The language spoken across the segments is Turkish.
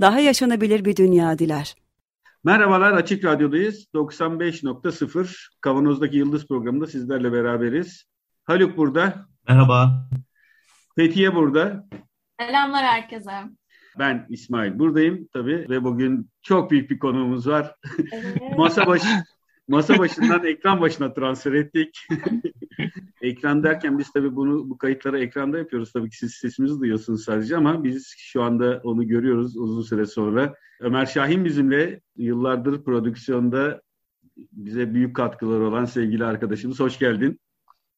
daha yaşanabilir bir dünya diler. Merhabalar Açık Radyo'dayız. 95.0 Kavanoz'daki Yıldız programında sizlerle beraberiz. Haluk burada. Merhaba. Fethiye burada. Selamlar herkese. Ben İsmail buradayım tabii ve bugün çok büyük bir konuğumuz var. Evet. masa başı masa başından ekran başına transfer ettik. ekran derken biz tabii bunu bu kayıtları ekranda yapıyoruz. Tabii ki siz sesimizi duyuyorsunuz sadece ama biz şu anda onu görüyoruz uzun süre sonra. Ömer Şahin bizimle yıllardır prodüksiyonda bize büyük katkıları olan sevgili arkadaşımız. Hoş geldin.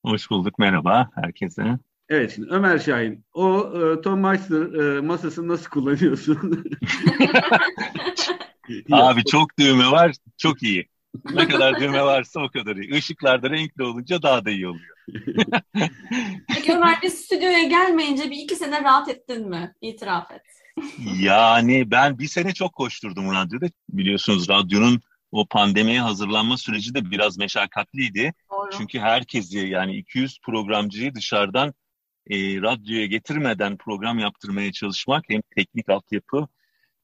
Hoş bulduk. Merhaba herkese. Evet şimdi Ömer Şahin. O e, Tom Meister e, masasını nasıl kullanıyorsun? Abi çok düğme var. Çok iyi. Ne kadar düğme varsa o kadar iyi. Işıklar da renkli olunca daha da iyi oluyor. Peki Ömer biz stüdyoya gelmeyince bir iki sene rahat ettin mi? İtiraf et. yani ben bir sene çok koşturdum radyoda. Biliyorsunuz radyonun o pandemiye hazırlanma süreci de biraz meşakkatliydi. Doğru. Çünkü herkesi yani 200 programcıyı dışarıdan e, radyoya getirmeden program yaptırmaya çalışmak hem teknik altyapı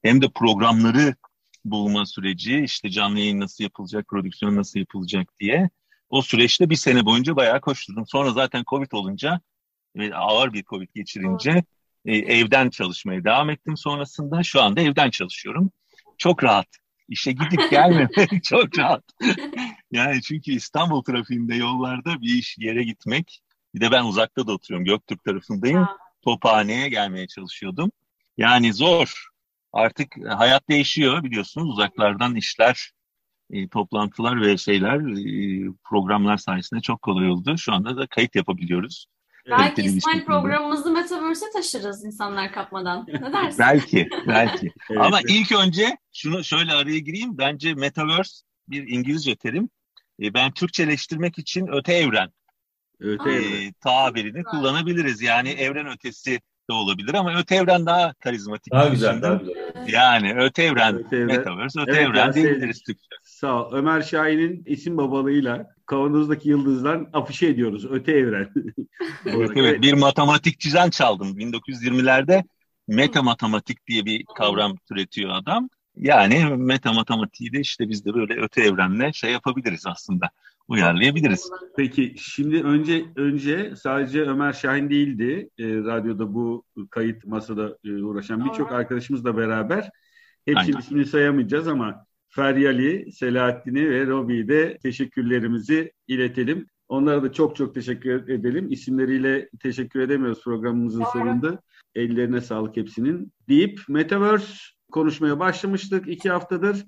hem de programları bulma süreci işte canlı yayın nasıl yapılacak, prodüksiyon nasıl yapılacak diye. O süreçte bir sene boyunca bayağı koşturdum. Sonra zaten Covid olunca ve ağır bir Covid geçirince e, evden çalışmaya devam ettim sonrasında. Şu anda evden çalışıyorum. Çok rahat. İşe gidip gelmemek çok rahat. yani çünkü İstanbul trafiğinde yollarda bir iş yere gitmek. Bir de ben uzakta da oturuyorum. Göktürk tarafındayım. Tophane'ye gelmeye çalışıyordum. Yani zor. Artık hayat değişiyor biliyorsunuz. Uzaklardan işler, e, toplantılar ve şeyler, e, programlar sayesinde çok kolay oldu. Şu anda da kayıt yapabiliyoruz. Belki İsmail programımızı Metaverse'e taşırız insanlar kapmadan. Ne dersin? belki, belki. evet, Ama evet. ilk önce şunu şöyle araya gireyim. Bence Metaverse bir İngilizce terim. E, ben Türkçeleştirmek için öte evren öte e, evren. tabirini kullanabiliriz. Yani evren ötesi de olabilir ama öte evren daha karizmatik. Daha güzel, daha güzel. Yani öte evren, öte evren. Metaverse, öte evet, evren diyebiliriz Türkçe. Sağ ol. Ömer Şahin'in isim babalığıyla kavanozdaki yıldızdan afişe ediyoruz. Öte evren. evet, evet, bir matematik çizen çaldım. 1920'lerde meta matematik diye bir kavram türetiyor adam. Yani meta matematiği de işte biz de böyle öte evrenle şey yapabiliriz aslında uyarlayabiliriz. Peki şimdi önce önce sadece Ömer Şahin değildi e, radyoda bu kayıt masada e, uğraşan birçok arkadaşımızla beraber hepsinin ismini sayamayacağız ama Feryali, Selahattin'i ve Robi'yi de teşekkürlerimizi iletelim. Onlara da çok çok teşekkür edelim. İsimleriyle teşekkür edemiyoruz programımızın sonunda. Ellerine sağlık hepsinin. Deyip Metaverse konuşmaya başlamıştık iki haftadır.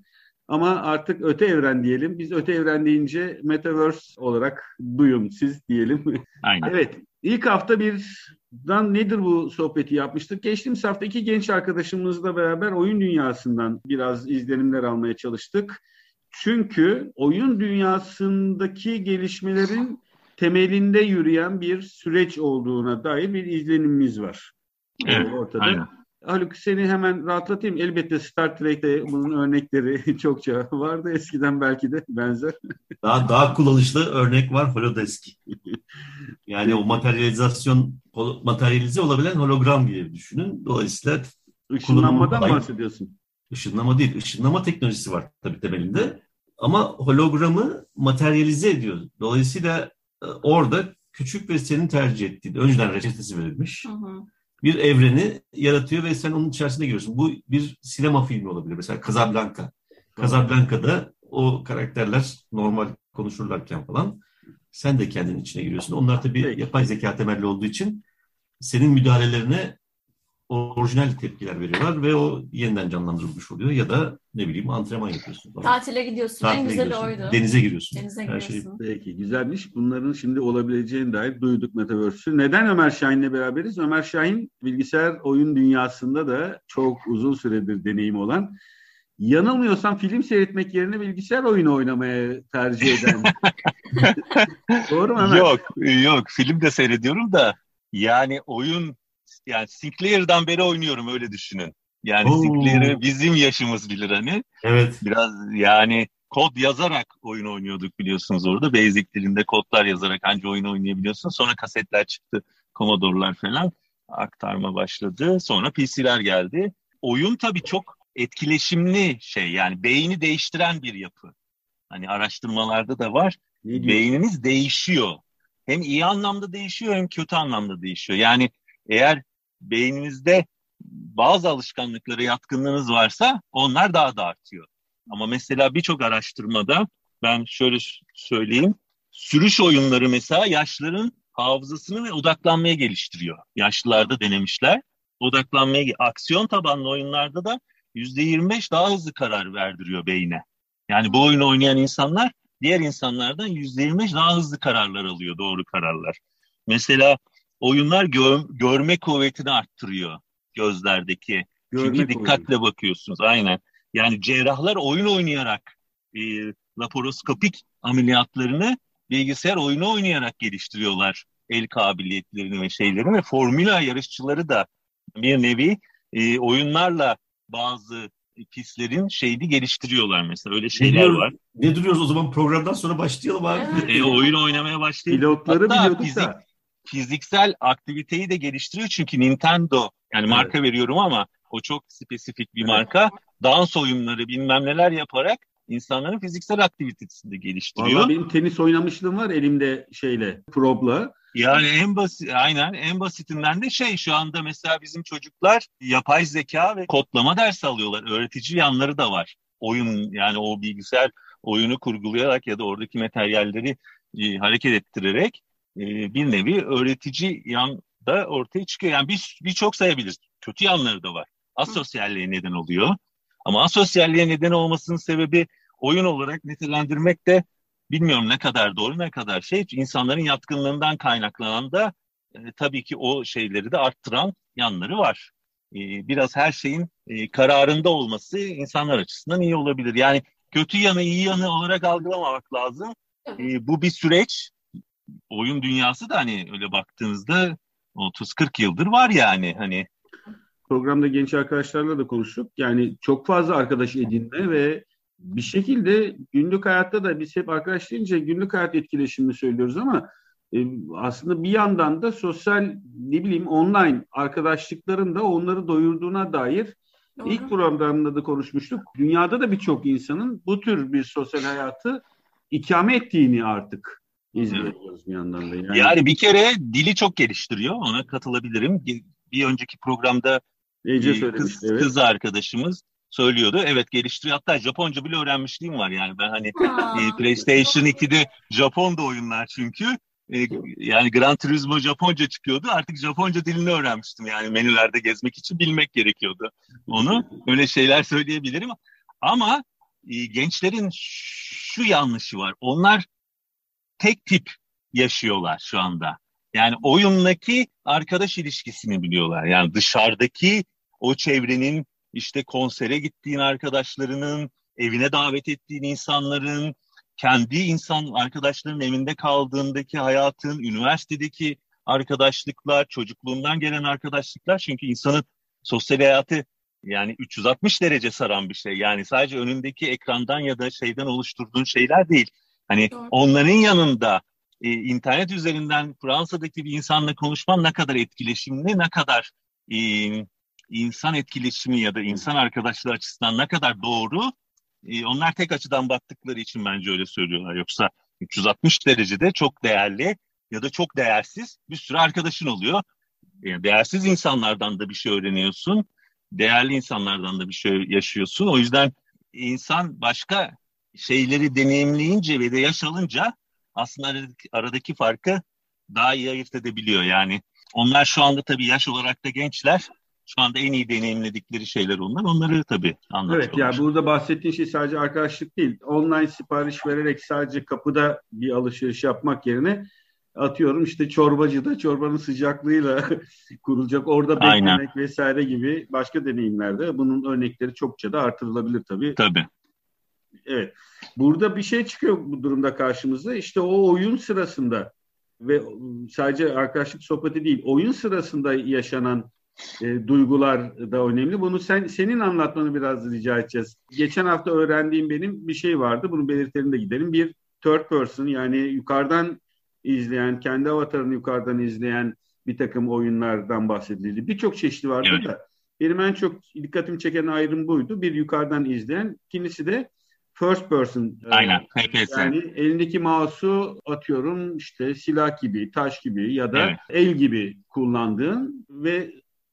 Ama artık öte evren diyelim. Biz öte evren deyince Metaverse olarak duyun siz diyelim. Aynen. evet. İlk hafta birden nedir bu sohbeti yapmıştık. Geçtiğimiz hafta iki genç arkadaşımızla beraber oyun dünyasından biraz izlenimler almaya çalıştık. Çünkü oyun dünyasındaki gelişmelerin temelinde yürüyen bir süreç olduğuna dair bir izlenimimiz var. Evet, ortada. Aynen. Haluk seni hemen rahatlatayım. Elbette Star Trek'te bunun örnekleri çokça vardı. Eskiden belki de benzer. Daha daha kullanışlı örnek var Holodesk. Yani o materyalizasyon materyalize olabilen hologram gibi düşünün. Dolayısıyla ışınlanmadan mı bahsediyorsun? Işınlama değil. Işınlama teknolojisi var tabii temelinde. Ama hologramı materyalize ediyor. Dolayısıyla e, orada küçük ve senin tercih ettiğin önceden reçetesi verilmiş. Hı hı bir evreni yaratıyor ve sen onun içerisinde giriyorsun. Bu bir sinema filmi olabilir. Mesela Casablanca. Casablanca'da o karakterler normal konuşurlarken falan sen de kendin içine giriyorsun. Onlar tabii yapay zeka temelli olduğu için senin müdahalelerine orijinal tepkiler veriyorlar ve o yeniden canlandırılmış oluyor ya da ne bileyim antrenman yapıyorsun. Falan. Tatile gidiyorsun. Tatile en güzeli gidiyorsun. oydu. Denize giriyorsun. Denize Her şey. Peki güzelmiş. Bunların şimdi olabileceğine dair duyduk Metaverse'ü. Neden Ömer Şahin'le beraberiz? Ömer Şahin bilgisayar oyun dünyasında da çok uzun süredir deneyim olan yanılmıyorsam film seyretmek yerine bilgisayar oyunu oynamaya tercih eden. Doğru mu Ömer? Yok, yok. Film de seyrediyorum da yani oyun yani Sinclair'dan beri oynuyorum öyle düşünün. Yani Oo. Sinclair'ı bizim yaşımız bilir hani. Evet. Biraz yani kod yazarak oyun oynuyorduk biliyorsunuz orada. Basic dilinde kodlar yazarak anca oyun oynayabiliyorsun. Sonra kasetler çıktı. Commodore'lar falan aktarma başladı. Sonra PC'ler geldi. Oyun tabii çok etkileşimli şey yani beyni değiştiren bir yapı. Hani araştırmalarda da var. Beyniniz değişiyor. Hem iyi anlamda değişiyor hem kötü anlamda değişiyor. Yani eğer beyninizde bazı alışkanlıklara yatkınlığınız varsa onlar daha da artıyor. Ama mesela birçok araştırmada ben şöyle söyleyeyim. Sürüş oyunları mesela yaşların hafızasını ve odaklanmaya geliştiriyor. Yaşlılarda denemişler. Odaklanmaya, aksiyon tabanlı oyunlarda da %25 daha hızlı karar verdiriyor beyne. Yani bu oyunu oynayan insanlar diğer insanlardan %25 daha hızlı kararlar alıyor, doğru kararlar. Mesela oyunlar gör, görme kuvvetini arttırıyor gözlerdeki. Görme Çünkü dikkatle kuvveti. bakıyorsunuz aynen. Yani cerrahlar oyun oynayarak e, laparoskopik ameliyatlarını bilgisayar oyunu oynayarak geliştiriyorlar. El kabiliyetlerini ve şeylerini ve formüla yarışçıları da bir nevi e, oyunlarla bazı pistlerin şeyini geliştiriyorlar mesela. Öyle şeyler ne var. Ne duruyoruz o zaman programdan sonra başlayalım abi. E, oyun oynamaya başlayalım. Pilotları Hatta fizik, da. Fiziksel aktiviteyi de geliştiriyor çünkü Nintendo yani marka evet. veriyorum ama o çok spesifik bir evet. marka. Dans oyunları bilmem neler yaparak insanların fiziksel aktivitesini de geliştiriyor. Valla benim tenis oynamışlığım var elimde şeyle, probla. Yani en basit, aynen en basitinden de şey şu anda mesela bizim çocuklar yapay zeka ve kodlama dersi alıyorlar. Öğretici yanları da var. Oyun yani o bilgisayar oyunu kurgulayarak ya da oradaki materyalleri e, hareket ettirerek e, bir nevi öğretici yan da ortaya çıkıyor. Yani bir birçok sayabiliriz. Kötü yanları da var. Asosyalliğe neden oluyor. Ama asosyalliğe neden olmasının sebebi oyun olarak nitelendirmek de bilmiyorum ne kadar doğru ne kadar şey. insanların yatkınlığından kaynaklanan da e, tabii ki o şeyleri de arttıran yanları var. E, biraz her şeyin e, kararında olması insanlar açısından iyi olabilir. Yani kötü yanı iyi yanı olarak algılamamak lazım. E, bu bir süreç. Oyun dünyası da hani öyle baktığınızda 30-40 yıldır var yani hani. Programda genç arkadaşlarla da konuştuk. Yani çok fazla arkadaş edinme ve bir şekilde günlük hayatta da biz hep arkadaş deyince günlük hayat etkileşimini söylüyoruz ama e, aslında bir yandan da sosyal ne bileyim online arkadaşlıkların da onları doyurduğuna dair Doğru. ilk programda da konuşmuştuk. Dünyada da birçok insanın bu tür bir sosyal hayatı ikame ettiğini artık izliyoruz bir yandan da. Yani. yani bir kere dili çok geliştiriyor. Ona katılabilirim. Bir önceki programda Ece kız, evet. kız arkadaşımız söylüyordu. Evet geliştiriyor. Hatta Japonca bile öğrenmişliğim var yani. Ben hani e, PlayStation 2'de Japon'da oyunlar çünkü. E, yani Gran Turismo Japonca çıkıyordu. Artık Japonca dilini öğrenmiştim yani menülerde gezmek için bilmek gerekiyordu onu. Öyle şeyler söyleyebilirim. Ama e, gençlerin şu yanlışı var. Onlar tek tip yaşıyorlar şu anda. Yani oyundaki arkadaş ilişkisini biliyorlar. Yani dışarıdaki o çevrenin işte konsere gittiğin arkadaşlarının, evine davet ettiğin insanların, kendi insan arkadaşların evinde kaldığındaki hayatın, üniversitedeki arkadaşlıklar, çocukluğundan gelen arkadaşlıklar çünkü insanın sosyal hayatı yani 360 derece saran bir şey. Yani sadece önündeki ekrandan ya da şeyden oluşturduğun şeyler değil. Hani Doğru. onların yanında e, internet üzerinden Fransa'daki bir insanla konuşman ne kadar etkileşimli, ne kadar e, insan etkileşimi ya da insan arkadaşlığı açısından ne kadar doğru e, onlar tek açıdan baktıkları için bence öyle söylüyorlar. Yoksa 360 derecede çok değerli ya da çok değersiz bir sürü arkadaşın oluyor. Yani değersiz insanlardan da bir şey öğreniyorsun. Değerli insanlardan da bir şey yaşıyorsun. O yüzden insan başka şeyleri deneyimleyince ve de yaş alınca aslında aradaki, aradaki farkı daha iyi ayırt edebiliyor. Yani onlar şu anda tabii yaş olarak da gençler şu anda en iyi deneyimledikleri şeyler onlar. Onları tabii anlatıyorlar. Evet yani burada bahsettiğin şey sadece arkadaşlık değil. Online sipariş vererek sadece kapıda bir alışveriş yapmak yerine atıyorum işte çorbacıda çorbanın sıcaklığıyla kurulacak orada beklemek Aynen. vesaire gibi başka deneyimlerde bunun örnekleri çokça da artırılabilir tabii. Tabii. Evet. Burada bir şey çıkıyor bu durumda karşımıza. İşte o oyun sırasında ve sadece arkadaşlık sohbeti değil, oyun sırasında yaşanan e, duygular da önemli. Bunu sen senin anlatmanı biraz rica edeceğiz. Geçen hafta öğrendiğim benim bir şey vardı. Bunu belirtelim de gidelim. Bir third person yani yukarıdan izleyen, kendi avatarını yukarıdan izleyen bir takım oyunlardan bahsedildi. Birçok çeşidi vardı evet. da benim en çok dikkatimi çeken ayrım buydu. Bir yukarıdan izleyen, ikincisi de first person. E, Aynen. FPS. Yani elindeki mouse'u atıyorum işte silah gibi, taş gibi ya da evet. el gibi kullandığın ve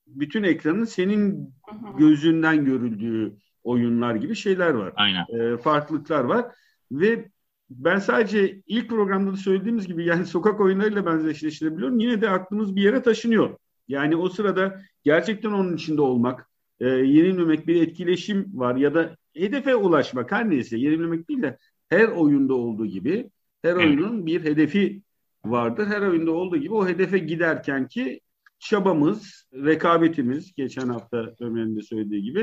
bütün ekranın senin gözünden görüldüğü oyunlar gibi şeyler var. Aynen. E, farklılıklar var ve ben sadece ilk programda da söylediğimiz gibi yani sokak oyunlarıyla benzeşleştirebiliyorum. Yine de aklımız bir yere taşınıyor. Yani o sırada gerçekten onun içinde olmak, e, yenilmemek bir etkileşim var ya da hedefe ulaşmak her neyse yenilmemek değil de her oyunda olduğu gibi her oyunun bir hedefi vardır. Her oyunda olduğu gibi o hedefe giderken ki çabamız, rekabetimiz geçen hafta Ömer'in de söylediği gibi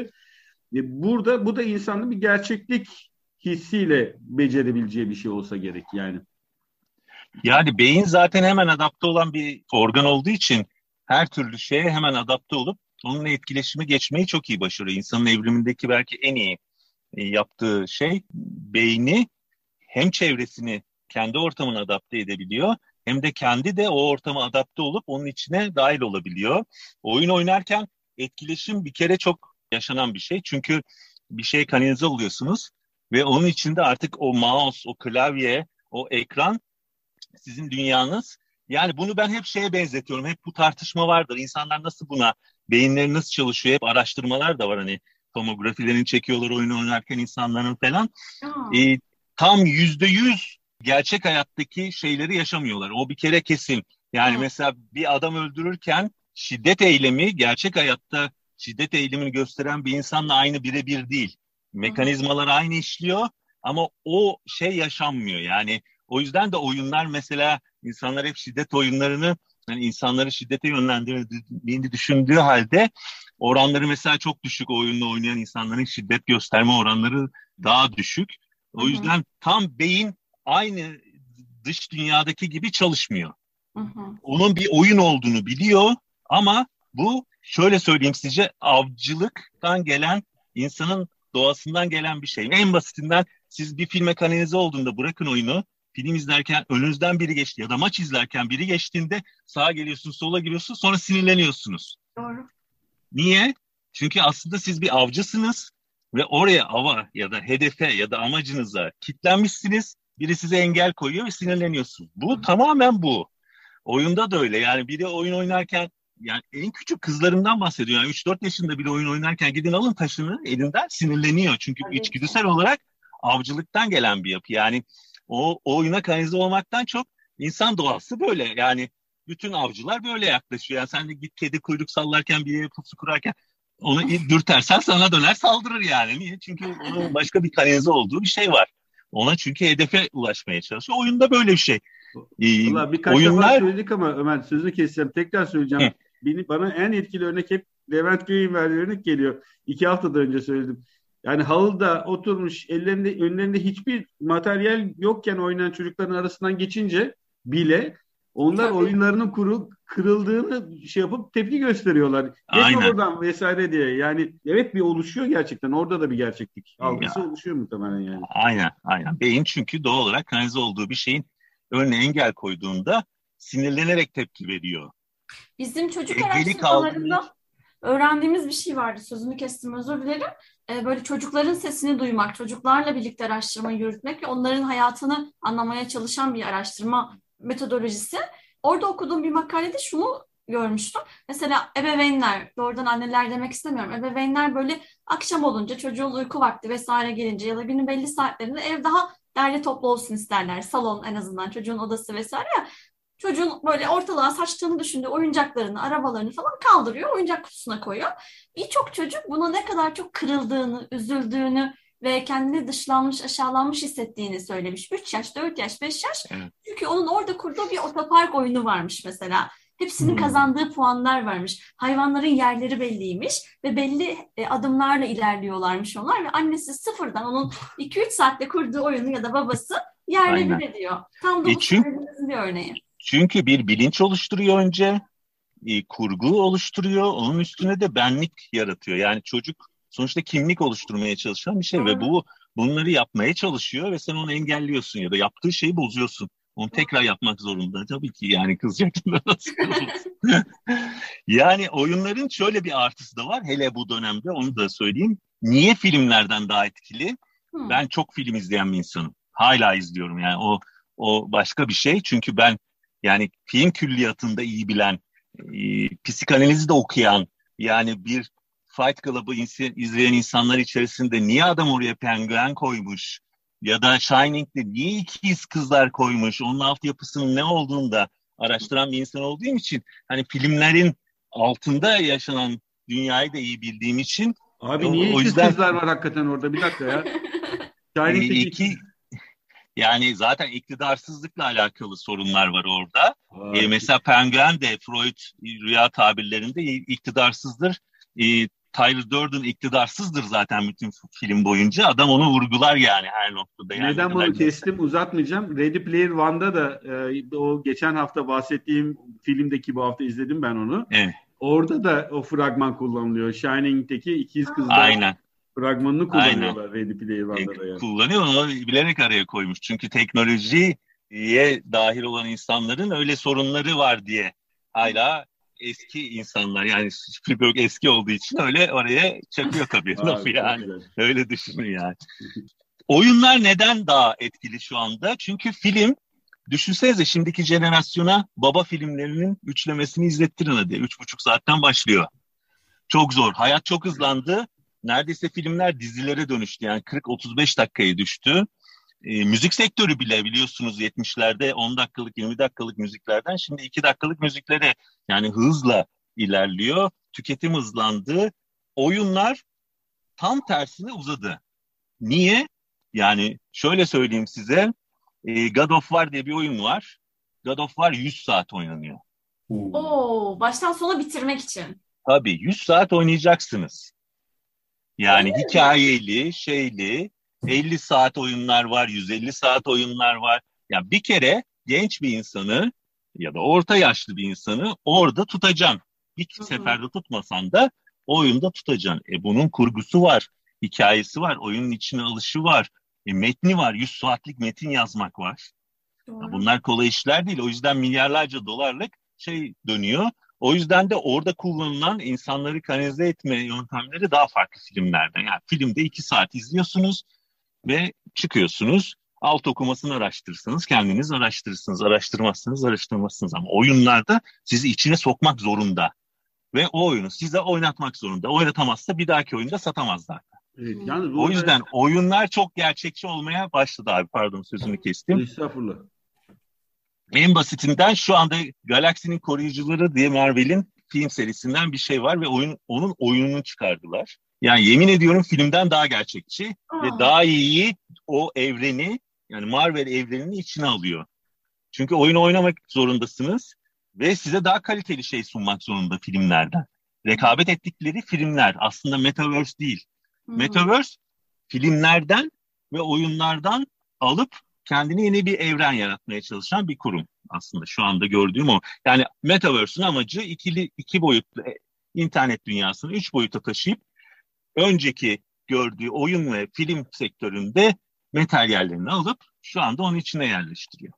e, burada bu da insanın bir gerçeklik hissiyle becerebileceği bir şey olsa gerek yani. Yani beyin zaten hemen adapte olan bir organ olduğu için her türlü şeye hemen adapte olup onunla etkileşimi geçmeyi çok iyi başarıyor. İnsanın evrimindeki belki en iyi yaptığı şey beyni hem çevresini kendi ortamına adapte edebiliyor hem de kendi de o ortama adapte olup onun içine dahil olabiliyor. Oyun oynarken etkileşim bir kere çok yaşanan bir şey. Çünkü bir şey kanalize oluyorsunuz ve onun içinde artık o mouse, o klavye, o ekran sizin dünyanız. Yani bunu ben hep şeye benzetiyorum. Hep bu tartışma vardır. İnsanlar nasıl buna, beyinleri nasıl çalışıyor? Hep araştırmalar da var hani tomografilerini çekiyorlar oyun oynarken insanların falan. E, tam yüzde yüz gerçek hayattaki şeyleri yaşamıyorlar. O bir kere kesin. Yani Aa. mesela bir adam öldürürken şiddet eylemi gerçek hayatta şiddet eylemini gösteren bir insanla aynı birebir değil. Mekanizmalar aynı işliyor ama o şey yaşanmıyor. Yani o yüzden de oyunlar mesela insanlar hep şiddet oyunlarını yani insanları şiddete yönlendirdiğini düşündüğü halde oranları mesela çok düşük oyunla oynayan insanların şiddet gösterme oranları daha düşük. O yüzden hı hı. tam beyin aynı dış dünyadaki gibi çalışmıyor. Hı hı. Onun bir oyun olduğunu biliyor ama bu şöyle söyleyeyim sizce avcılıktan gelen insanın doğasından gelen bir şey. En basitinden siz bir filme kanalize olduğunda bırakın oyunu film izlerken önünüzden biri geçti ya da maç izlerken biri geçtiğinde sağa geliyorsunuz sola giriyorsunuz sonra sinirleniyorsunuz. Doğru. Niye? Çünkü aslında siz bir avcısınız ve oraya ava ya da hedefe ya da amacınıza kitlenmişsiniz. Biri size engel koyuyor ve sinirleniyorsun. Bu Hı. tamamen bu. Oyunda da öyle. Yani biri oyun oynarken yani en küçük kızlarından bahsediyor. Yani 3-4 yaşında bile oyun oynarken gidin alın taşını elinden sinirleniyor. Çünkü evet. içgüdüsel olarak avcılıktan gelen bir yapı. Yani o, o oyuna kanalize olmaktan çok insan doğası böyle. Yani bütün avcılar böyle yaklaşıyor. Yani sen de git kedi kuyruk sallarken bir yere pusu kurarken onu dürtersen sana döner saldırır yani. Niye? Çünkü onun başka bir kanalize olduğu bir şey var. Ona çünkü hedefe ulaşmaya çalışıyor. Oyunda böyle bir şey. Ee, Valla birkaç oyunlar... defa söyledik ama Ömer sözü keseceğim. Tekrar söyleyeceğim. Hı. Beni, bana en etkili örnek hep Levent Göy'ün verdiği örnek geliyor. İki haftada önce söyledim. Yani halıda oturmuş ellerinde önlerinde hiçbir materyal yokken oynayan çocukların arasından geçince bile onlar Tabii. oyunlarının kuru, kırıldığını şey yapıp tepki gösteriyorlar. Geçme buradan vesaire diye. Yani evet bir oluşuyor gerçekten. Orada da bir gerçeklik algısı ya. oluşuyor muhtemelen yani. Aynen aynen. Beyin çünkü doğal olarak kanalize olduğu bir şeyin önüne engel koyduğunda sinirlenerek tepki veriyor. Bizim çocuk araştırmalarında öğrendiğimiz bir şey vardı. Sözünü kestim özür dilerim. Ee, böyle çocukların sesini duymak, çocuklarla birlikte araştırma yürütmek ve onların hayatını anlamaya çalışan bir araştırma metodolojisi. Orada okuduğum bir makalede şunu görmüştüm. Mesela ebeveynler, doğrudan anneler demek istemiyorum. Ebeveynler böyle akşam olunca çocuğun uyku vakti vesaire gelince ya da günün belli saatlerinde ev daha derli toplu olsun isterler. Salon en azından çocuğun odası vesaire ya. çocuğun böyle ortalığa saçtığını düşündüğü oyuncaklarını, arabalarını falan kaldırıyor, oyuncak kutusuna koyuyor. Birçok çocuk buna ne kadar çok kırıldığını, üzüldüğünü ve kendini dışlanmış, aşağılanmış hissettiğini söylemiş. 3 yaş, 4 yaş, 5 yaş. Evet. Çünkü onun orada kurduğu bir otopark oyunu varmış mesela. Hepsinin hmm. kazandığı puanlar varmış. Hayvanların yerleri belliymiş ve belli e, adımlarla ilerliyorlarmış onlar ve annesi sıfırdan onun 2-3 saatte kurduğu oyunu ya da babası yerle bir ediyor. Tam da e bu çünkü, bir örneği. Çünkü bir bilinç oluşturuyor önce, e, kurgu oluşturuyor, onun üstüne de benlik yaratıyor. Yani çocuk sonuçta kimlik oluşturmaya çalışan bir şey ve bu bunları yapmaya çalışıyor ve sen onu engelliyorsun ya da yaptığı şeyi bozuyorsun. Onu tekrar yapmak zorunda. Tabii ki yani kızacaktım nasıl Yani oyunların şöyle bir artısı da var. Hele bu dönemde onu da söyleyeyim. Niye filmlerden daha etkili? Hmm. Ben çok film izleyen bir insanım. Hala izliyorum yani o o başka bir şey. Çünkü ben yani film külliyatında iyi bilen, e, psikanalizi de okuyan, yani bir Fight Club'ı izleyen insanlar içerisinde niye adam oraya penguen koymuş? Ya da Shining'de niye ikiz kızlar koymuş? Onun altyapısının ne olduğunu da araştıran bir insan olduğum için hani filmlerin altında yaşanan dünyayı da iyi bildiğim için Abi niye o, ikiz yüzden... kızlar var hakikaten orada? Bir dakika ya. Shining'deki iki, yani zaten iktidarsızlıkla alakalı sorunlar var orada. Ee, mesela Penguen de Freud rüya tabirlerinde iktidarsızdır. Ee, Tyler Durden iktidarsızdır zaten bütün film boyunca. Adam onu vurgular yani her noktada. Yani Neden bunu kestim uzatmayacağım. Ready Player One'da da e, o geçen hafta bahsettiğim filmdeki bu hafta izledim ben onu. Evet. Orada da o fragman kullanılıyor. Shining'deki ikiz kızlar Aynen. fragmanını kullanıyorlar Aynen. Ready Player One'da da. Yani. Kullanıyor onu bilerek araya koymuş. Çünkü teknolojiye dahil olan insanların öyle sorunları var diye hala eski insanlar yani Spielberg eski olduğu için öyle oraya çakıyor tabii lafı yani. Öyle düşünün yani. Oyunlar neden daha etkili şu anda? Çünkü film düşünsenize şimdiki jenerasyona baba filmlerinin üçlemesini izlettirin hadi. Üç buçuk saatten başlıyor. Çok zor. Hayat çok hızlandı. Neredeyse filmler dizilere dönüştü. Yani 40-35 dakikaya düştü e, müzik sektörü bile biliyorsunuz 70'lerde 10 dakikalık 20 dakikalık müziklerden şimdi 2 dakikalık müziklere yani hızla ilerliyor. Tüketim hızlandı. Oyunlar tam tersine uzadı. Niye? Yani şöyle söyleyeyim size. E, God of War diye bir oyun var. God of War 100 saat oynanıyor. Oo, baştan sona bitirmek için. Tabii 100 saat oynayacaksınız. Yani Öyle hikayeli, mi? şeyli, 50 saat oyunlar var, 150 saat oyunlar var. Ya yani bir kere genç bir insanı ya da orta yaşlı bir insanı orada tutacaksın. Bir Hı-hı. seferde tutmasan da oyunda tutacaksın. E bunun kurgusu var, hikayesi var, oyunun içine alışı var, e, metni var, 100 saatlik metin yazmak var. Ya bunlar kolay işler değil. O yüzden milyarlarca dolarlık şey dönüyor. O yüzden de orada kullanılan insanları kanalize etme yöntemleri daha farklı filmlerde. Yani filmde iki saat izliyorsunuz ve çıkıyorsunuz. Alt okumasını araştırırsınız, kendiniz araştırırsınız. Araştırmazsınız, araştırmazsınız. Ama oyunlarda sizi içine sokmak zorunda. Ve o oyunu size oynatmak zorunda. Oynatamazsa bir dahaki oyunda satamazlar. Evet, yani o yüzden oyunlar çok gerçekçi olmaya başladı abi. Pardon sözünü kestim. Estağfurullah. En basitinden şu anda Galaksinin Koruyucuları diye Marvel'in film serisinden bir şey var ve oyun onun oyununu çıkardılar. Yani yemin ediyorum filmden daha gerçekçi Aa. ve daha iyi o evreni yani Marvel evrenini içine alıyor. Çünkü oyunu oynamak zorundasınız ve size daha kaliteli şey sunmak zorunda filmlerden. Rekabet ettikleri filmler aslında Metaverse değil. Hmm. Metaverse filmlerden ve oyunlardan alıp kendine yeni bir evren yaratmaya çalışan bir kurum aslında şu anda gördüğüm o. Yani Metaverse'ün amacı ikili iki boyutlu e, internet dünyasını üç boyuta taşıyıp önceki gördüğü oyun ve film sektöründe materyallerini alıp şu anda onun içine yerleştiriyor.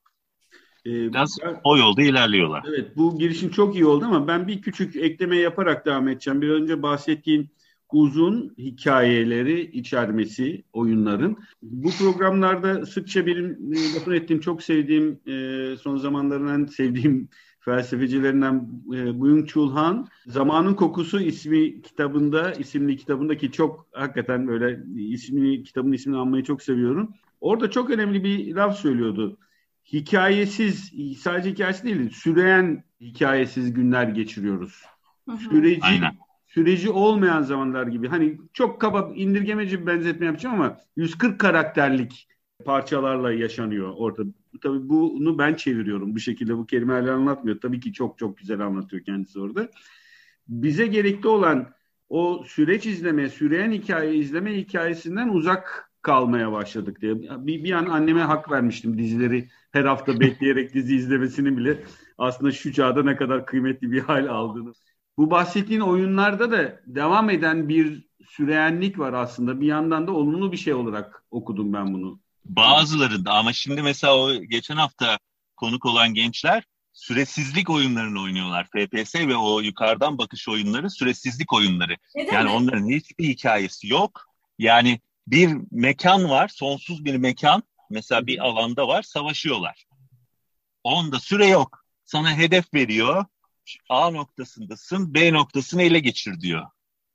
Ee, Biraz ben, o yolda ilerliyorlar. Evet bu girişim çok iyi oldu ama ben bir küçük ekleme yaparak devam edeceğim. Bir önce bahsettiğin uzun hikayeleri içermesi oyunların. Bu programlarda sıkça benim e, lafını ettiğim, çok sevdiğim, e, son zamanların en sevdiğim felsefecilerinden e, Byung-Chul Han Zamanın Kokusu ismi kitabında isimli kitabındaki çok hakikaten böyle ismini kitabın ismini anmayı çok seviyorum. Orada çok önemli bir laf söylüyordu. hikayesiz, sadece hikayesi değil, süreyen hikayesiz günler geçiriyoruz. Süreci Aynen. Süreci olmayan zamanlar gibi. Hani çok kaba indirgemeci bir benzetme yapacağım ama 140 karakterlik parçalarla yaşanıyor orada. Tabii bunu ben çeviriyorum. Bu şekilde bu kelimelerle anlatmıyor. Tabii ki çok çok güzel anlatıyor kendisi orada. Bize gerekli olan o süreç izleme, süreyen hikaye izleme hikayesinden uzak kalmaya başladık diye. Bir, bir an anneme hak vermiştim dizileri her hafta bekleyerek dizi izlemesini bile aslında şu çağda ne kadar kıymetli bir hal aldığını. Bu bahsettiğin oyunlarda da devam eden bir süreyenlik var aslında. Bir yandan da olumlu bir şey olarak okudum ben bunu. Bazılarında ama şimdi mesela o geçen hafta konuk olan gençler süresizlik oyunlarını oynuyorlar. FPS ve o yukarıdan bakış oyunları süresizlik oyunları. Neden yani mi? onların hiçbir hikayesi yok. Yani bir mekan var, sonsuz bir mekan. Mesela bir alanda var, savaşıyorlar. Onda süre yok. Sana hedef veriyor. A noktasındasın, B noktasını ele geçir diyor.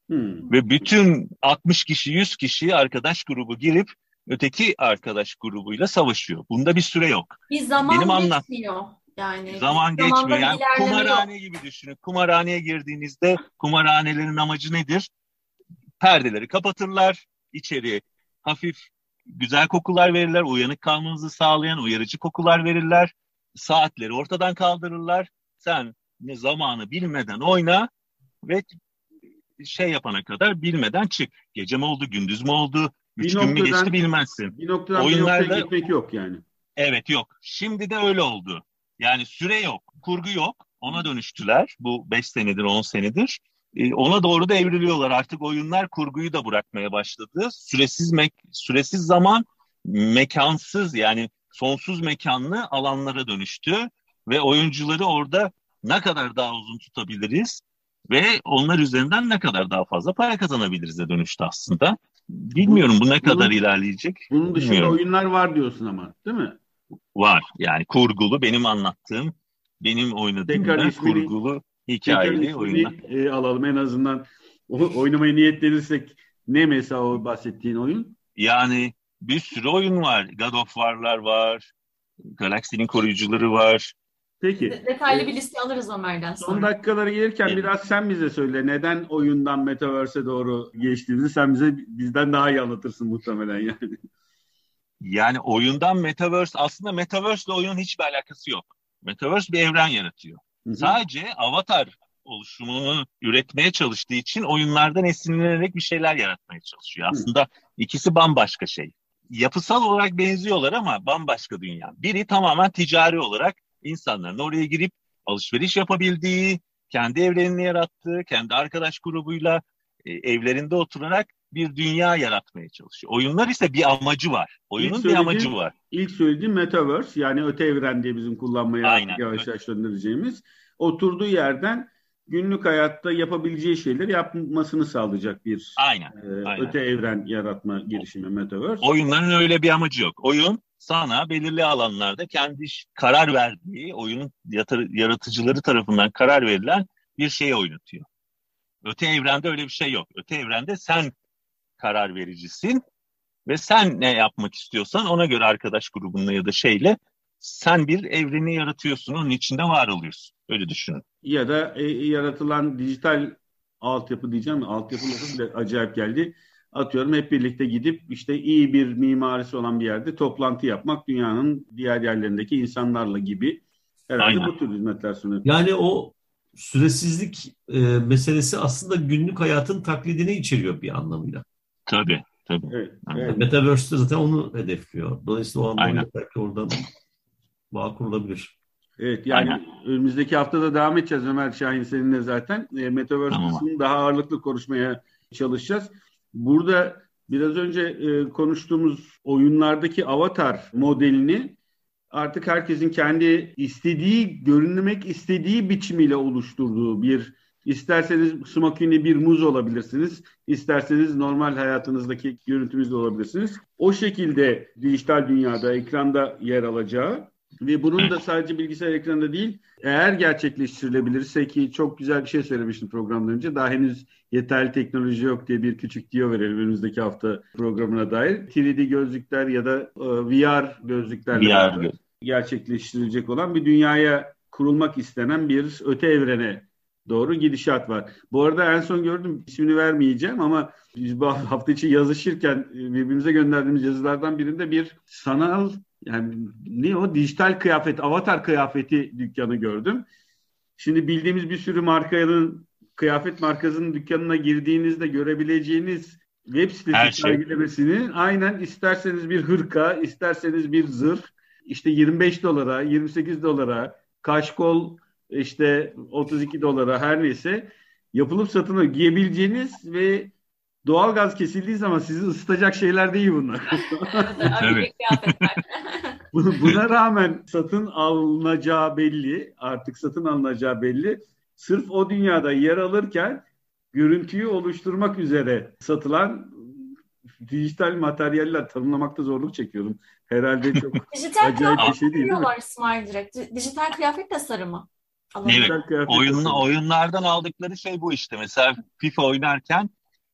Hmm. Ve bütün 60 kişi, 100 kişi arkadaş grubu girip öteki arkadaş grubuyla savaşıyor. Bunda bir süre yok. Bir zaman Benim geçmiyor. Anlat yani zaman geçmiyor. Yani kumarhane yok. gibi düşünün. Kumarhaneye girdiğinizde kumarhanelerin amacı nedir? Perdeleri kapatırlar. içeri hafif güzel kokular verirler. Uyanık kalmanızı sağlayan uyarıcı kokular verirler. Saatleri ortadan kaldırırlar. Sen ne zamanı bilmeden oyna ve şey yapana kadar bilmeden çık. Gece mi oldu, gündüz mü oldu, üç gün mü geçti bilmezsin. Bir noktadan Oyunlarda, bir noktaya gitmek yok yani. Evet yok. Şimdi de öyle oldu. Yani süre yok, kurgu yok. Ona dönüştüler. Bu 5 senedir, 10 senedir. Ee, ona doğru da evriliyorlar. Artık oyunlar kurguyu da bırakmaya başladı. Süresiz me süresiz zaman mekansız yani sonsuz mekanlı alanlara dönüştü ve oyuncuları orada ne kadar daha uzun tutabiliriz ve onlar üzerinden ne kadar daha fazla para kazanabiliriz de dönüştü aslında. Bilmiyorum bu ne bunun, kadar ilerleyecek. Bunun dışında bilmiyorum. oyunlar var diyorsun ama değil mi? Var. Yani kurgulu benim anlattığım, benim oynadığım tekrar ismini, kurgulu hikayeli oyunlar. E, alalım en azından o, oynamaya niyetlenirsek ne mesela o bahsettiğin oyun? Yani bir sürü oyun var. God of War'lar var. Galaksinin koruyucuları var. Peki. Detaylı bir liste alırız Ömer'den sonra. Son dakikalara gelirken evet. biraz sen bize söyle. Neden oyundan Metaverse'e doğru geçtiğimizi sen bize bizden daha iyi anlatırsın muhtemelen yani. Yani oyundan Metaverse aslında Metaverse ile oyunun hiçbir alakası yok. Metaverse bir evren yaratıyor. Hı-hı. Sadece avatar oluşumunu üretmeye çalıştığı için oyunlardan esinlenerek bir şeyler yaratmaya çalışıyor. Aslında Hı. ikisi bambaşka şey. Yapısal olarak benziyorlar ama bambaşka dünya. Biri tamamen ticari olarak insanların oraya girip alışveriş yapabildiği, kendi evrenini yarattığı, kendi arkadaş grubuyla e, evlerinde oturarak bir dünya yaratmaya çalışıyor. Oyunlar ise bir amacı var. Oyunun bir amacı var. İlk söylediğim Metaverse yani öte evren diye bizim kullanmaya Aynen. yavaş yavaş döndüreceğimiz oturduğu yerden günlük hayatta yapabileceği şeyleri yapmasını sağlayacak bir aynen, e, aynen. öte evren yaratma girişimi Metaverse. Oyunların öyle bir amacı yok. Oyun sana belirli alanlarda kendi karar verdiği, oyunun yaratıcıları tarafından karar verilen bir şeyi oynatıyor. Öte evrende öyle bir şey yok. Öte evrende sen karar vericisin ve sen ne yapmak istiyorsan ona göre arkadaş grubunla ya da şeyle sen bir evreni yaratıyorsun, onun içinde var oluyorsun. Öyle düşünün. Ya da e, yaratılan dijital altyapı diyeceğim? Altyapı lafı bile acayip geldi. Atıyorum hep birlikte gidip işte iyi bir mimarisi olan bir yerde toplantı yapmak dünyanın diğer yerlerindeki insanlarla gibi herhalde Aynen. bu tür hizmetler sunuyor. Yani o süresizlik e, meselesi aslında günlük hayatın taklidini içeriyor bir anlamıyla. Tabii. Tabii. Evet, evet. Metaverse'de zaten onu hedefliyor. Dolayısıyla o anlamda belki oradan bağ kurulabilir. Evet yani Aynen. önümüzdeki haftada devam edeceğiz Ömer Şahin seninle zaten. E, Metaverse tamam. kısmını daha ağırlıklı konuşmaya çalışacağız. Burada biraz önce e, konuştuğumuz oyunlardaki avatar modelini artık herkesin kendi istediği, görünmek istediği biçimiyle oluşturduğu bir isterseniz smokinli bir muz olabilirsiniz, isterseniz normal hayatınızdaki görüntümüzde olabilirsiniz. O şekilde dijital dünyada, ekranda yer alacağı ve bunun da sadece bilgisayar ekranında değil, eğer gerçekleştirilebilirse ki çok güzel bir şey söylemiştim programdan önce. Daha henüz yeterli teknoloji yok diye bir küçük diyor verelim önümüzdeki hafta programına dair. 3D gözlükler ya da e, VR gözlüklerle VR. gerçekleştirilecek olan bir dünyaya kurulmak istenen bir öte evrene doğru gidişat var. Bu arada en son gördüm ismini vermeyeceğim ama biz bu hafta içi yazışırken birbirimize gönderdiğimiz yazılardan birinde bir sanal yani ne o dijital kıyafet, avatar kıyafeti dükkanı gördüm. Şimdi bildiğimiz bir sürü markanın kıyafet markasının dükkanına girdiğinizde görebileceğiniz web sitesi Her şey. sergilemesini aynen isterseniz bir hırka, isterseniz bir zırh işte 25 dolara, 28 dolara, kaşkol işte 32 dolara her neyse yapılıp satın giyebileceğiniz ve doğal gaz kesildiği zaman sizi ısıtacak şeyler değil bunlar. evet. Buna rağmen satın alınacağı belli, artık satın alınacağı belli. Sırf o dünyada yer alırken görüntüyü oluşturmak üzere satılan dijital materyaller tanımlamakta zorluk çekiyorum. Herhalde çok dijital acayip bir şey değil, değil mi? Smile direkt. Dijital kıyafet tasarımı. Evet. Oyun, oyunlardan aldıkları şey bu işte. Mesela FIFA oynarken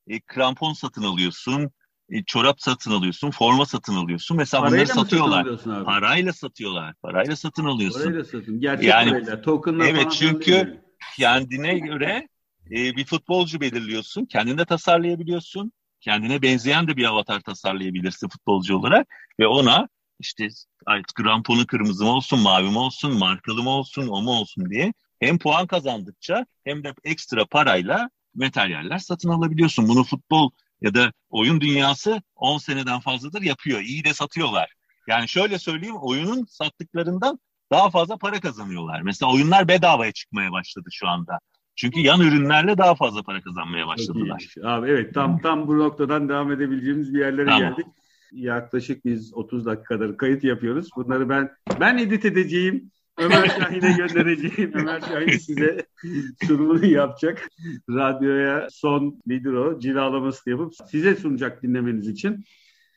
e, krampon satın alıyorsun, e, çorap satın alıyorsun, forma satın alıyorsun. Mesela parayla bunları satıyorlar. Parayla satıyorlar. Parayla satın alıyorsun. Parayla satın. Gerçek yani, parayla. Token'la evet çünkü kendine göre e, bir futbolcu belirliyorsun. Kendinde tasarlayabiliyorsun. Kendine benzeyen de bir avatar tasarlayabilirsin futbolcu olarak. Ve ona işte artık kramponu kırmızı mı olsun, mavi mi olsun, markalı mı olsun, o mu olsun diye hem puan kazandıkça hem de ekstra parayla materyaller satın alabiliyorsun. Bunu futbol ya da oyun dünyası 10 seneden fazladır yapıyor. İyi de satıyorlar. Yani şöyle söyleyeyim oyunun sattıklarından daha fazla para kazanıyorlar. Mesela oyunlar bedavaya çıkmaya başladı şu anda. Çünkü yan ürünlerle daha fazla para kazanmaya başladılar. Abi evet tam tam bu noktadan devam edebileceğimiz bir yerlere tamam. geldik. Yaklaşık biz 30 dakikadır kayıt yapıyoruz. Bunları ben ben edit edeceğim. Ömer Şahin'e göndereceğim. Ömer Şahin size sunumunu yapacak. Radyoya son nedir o cilalaması yapıp size sunacak dinlemeniz için.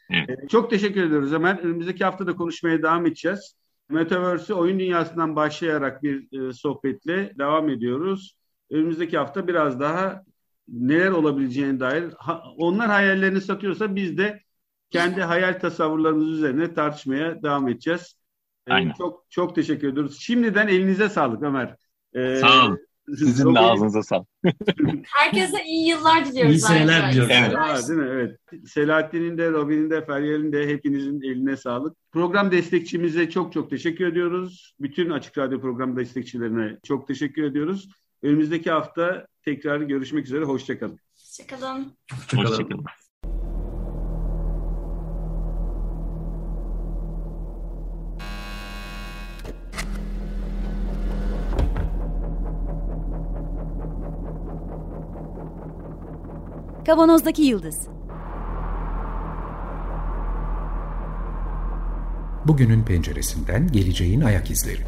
Evet. Ee, çok teşekkür ediyoruz Ömer. Önümüzdeki hafta da konuşmaya devam edeceğiz. Metaverse'ü oyun dünyasından başlayarak bir e, sohbetle devam ediyoruz. Önümüzdeki hafta biraz daha neler olabileceğine dair ha, onlar hayallerini satıyorsa biz de kendi hayal tasavvurlarımız üzerine tartışmaya devam edeceğiz. Ee, Aynen. Çok çok teşekkür ediyoruz. Şimdiden elinize sağlık Ömer. Ee, Sağ olun. Sizin de ağzınıza sağlık. Herkese iyi yıllar diliyoruz. İyi seneler diliyoruz. Evet. Aa, değil mi? Evet. Selahattin'in de, Robin'in de, Feryal'in de hepinizin eline sağlık. Program destekçimize çok çok teşekkür ediyoruz. Bütün Açık Radyo program destekçilerine çok teşekkür ediyoruz. Önümüzdeki hafta tekrar görüşmek üzere. Hoşçakalın. Hoşçakalın. Hoşçakalın. Hoşçakalın. Kavanozdaki Yıldız Bugünün penceresinden geleceğin ayak izleri.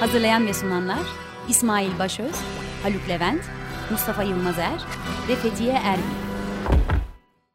Hazırlayan ve sunanlar İsmail Başöz, Haluk Levent, Mustafa Yılmazer ve Fethiye Erbil.